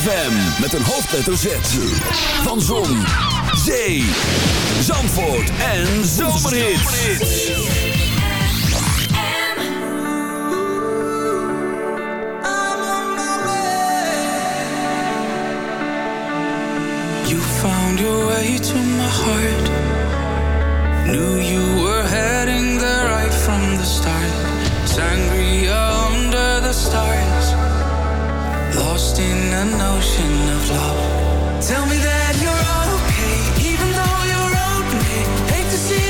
ZFM met een hoofdletter Z. Van Zon, Zee, Zandvoort en way You found your way to my heart. Knew you were heading there right from the start. Sangria under the stars. an ocean of love. Tell me that you're okay, even though you wrote me. Hate to see.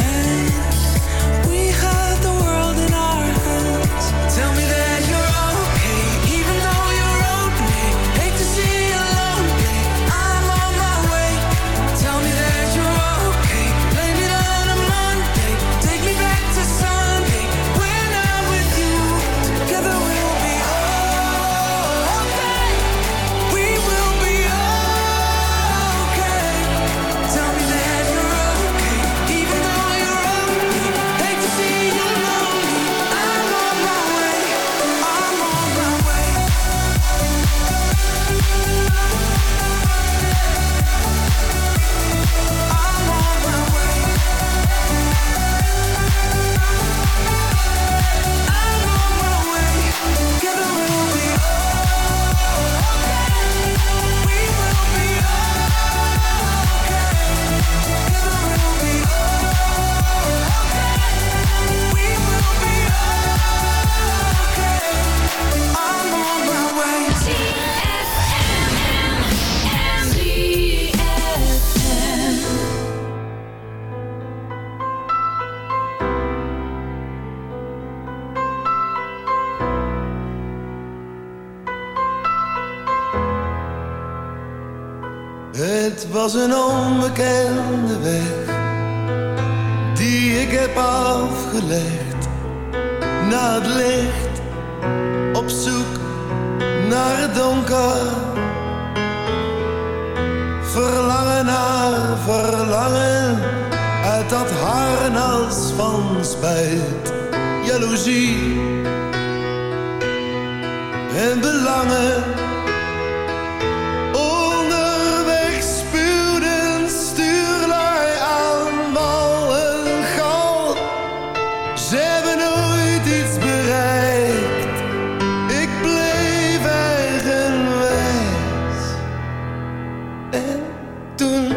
Toen,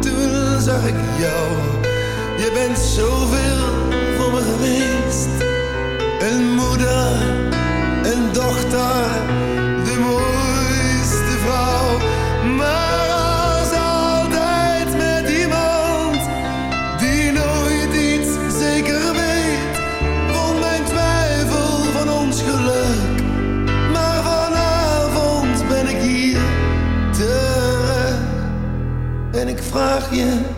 toen zag ik jou. Je bent zoveel voor me geweest. Een moeder, een dochter vraag je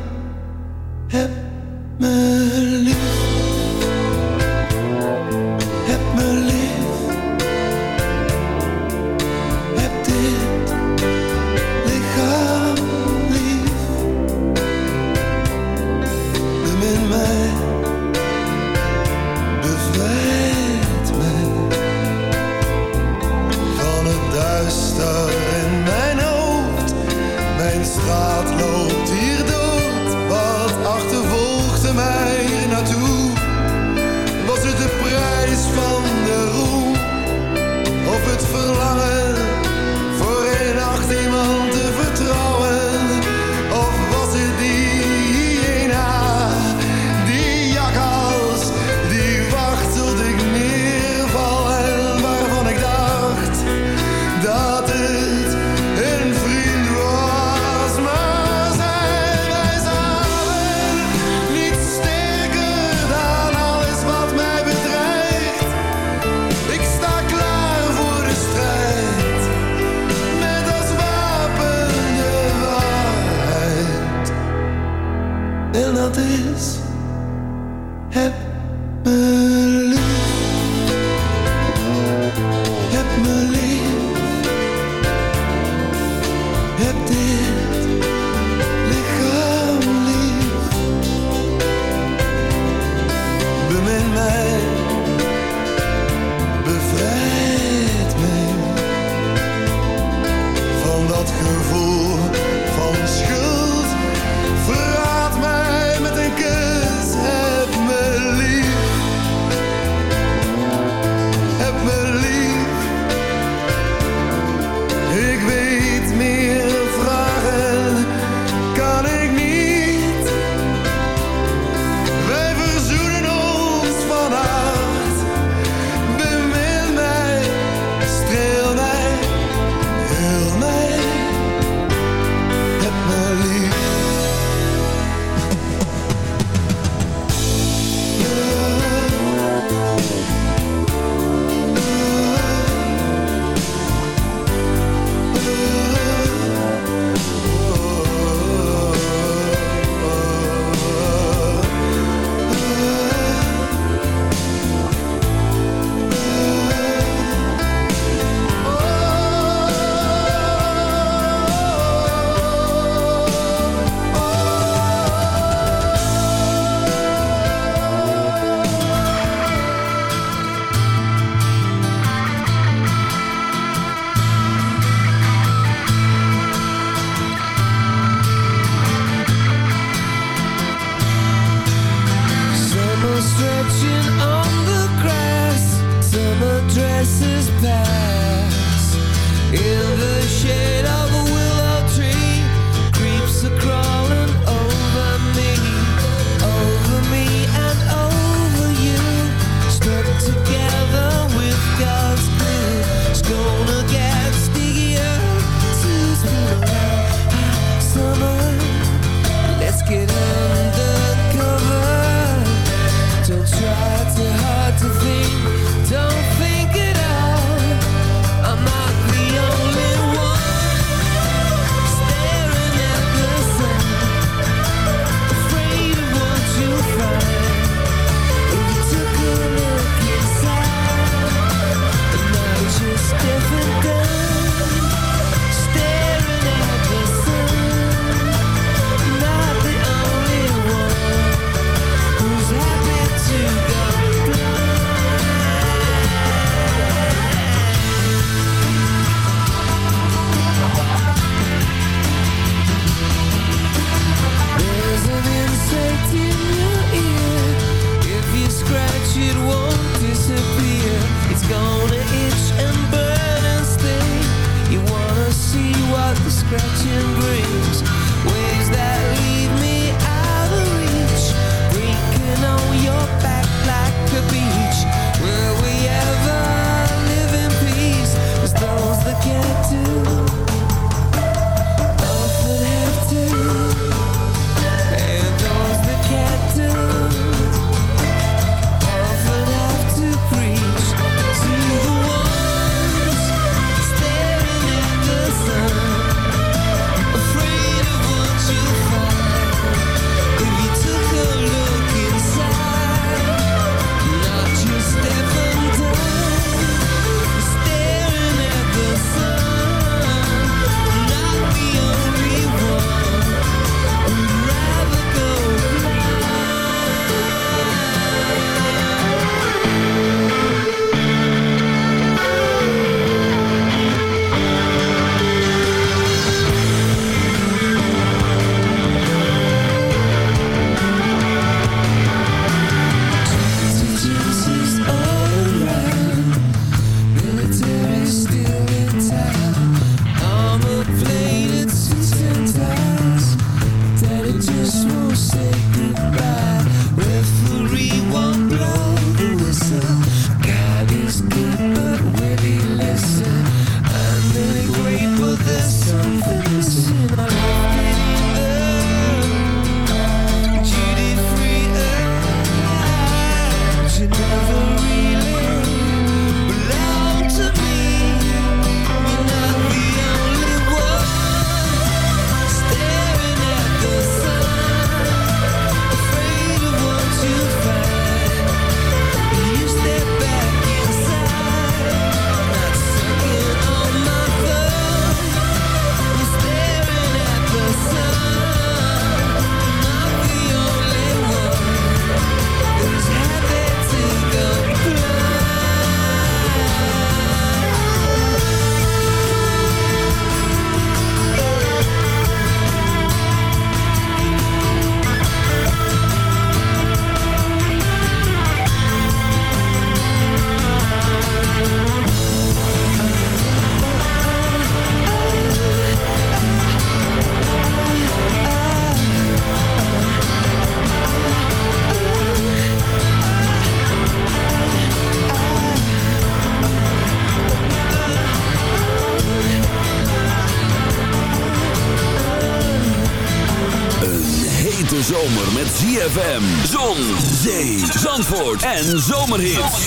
zomer met ZFM. Zon, zee, zandvoort en zomerhit.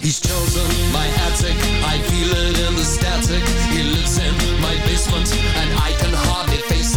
He's chosen my attic, I feel it in the static. He lives in my basement and I can hardly face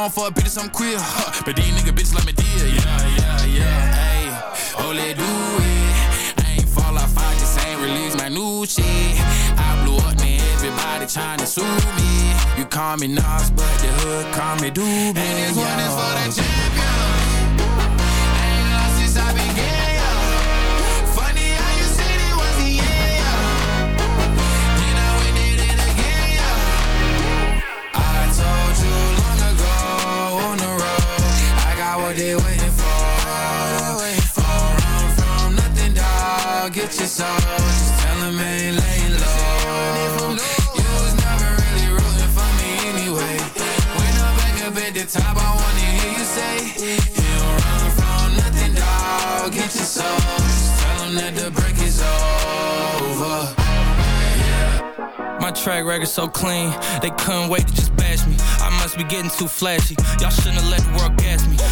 I don't fuck bitches, I'm queer. Huh. But these nigga bitches like me dear. Yeah, yeah, yeah. Hey, oh, let do it. I ain't fall off, I just ain't release my new shit. I blew up, man. Everybody tryna sue me. You call me Nas, but the hood call me Doobie. And this one is for the Get your soul. Just tell 'em ain't laying low. You was never really rooting for me anyway. When I'm back up at the top, I wanna hear you say, You don't run from nothing, dog. Get your soul. Just tell 'em that the break is over. My track record so clean, they couldn't wait to just bash me. I must be getting too flashy. Y'all shouldn't have let the world gas me.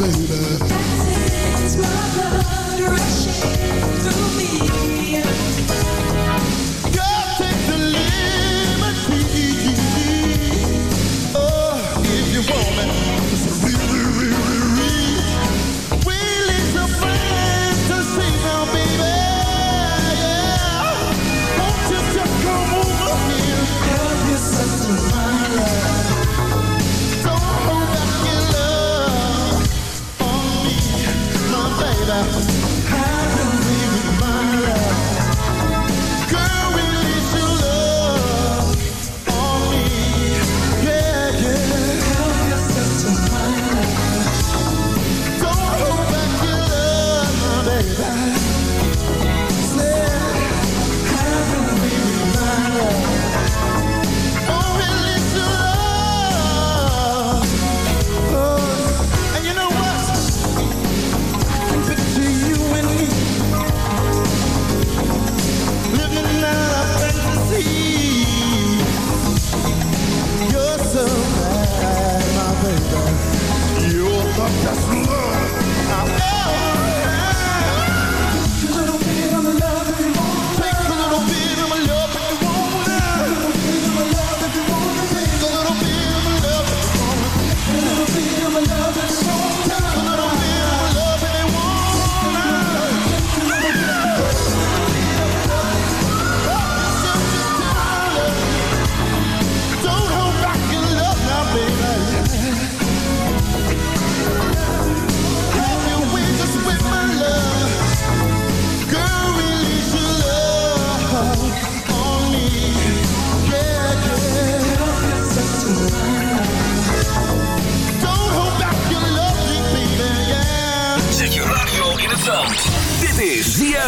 Baby.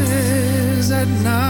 kisses at night.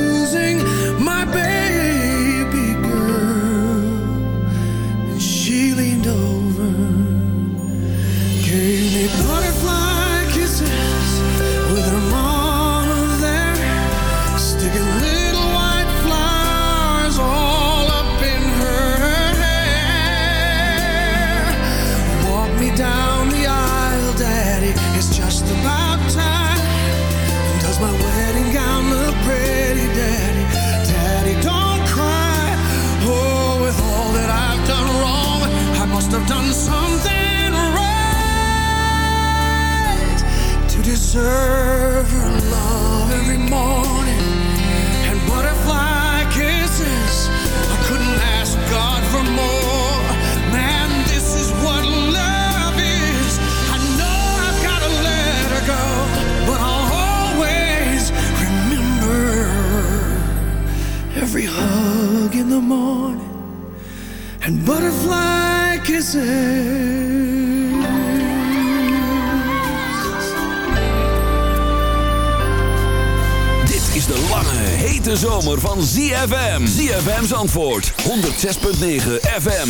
in the morning and butterfly kisses. Dit is de lange, hete zomer van ZFM. ZFM's antwoord 106.9 FM.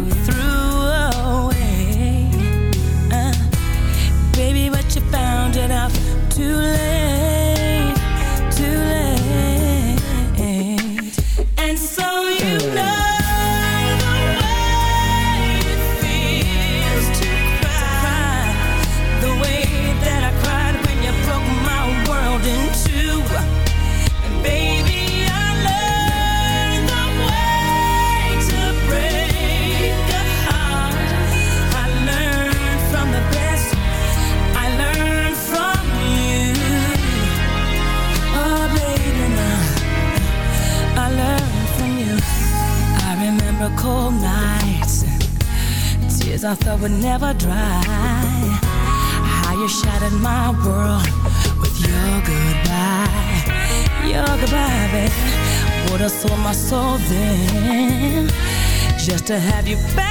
have you back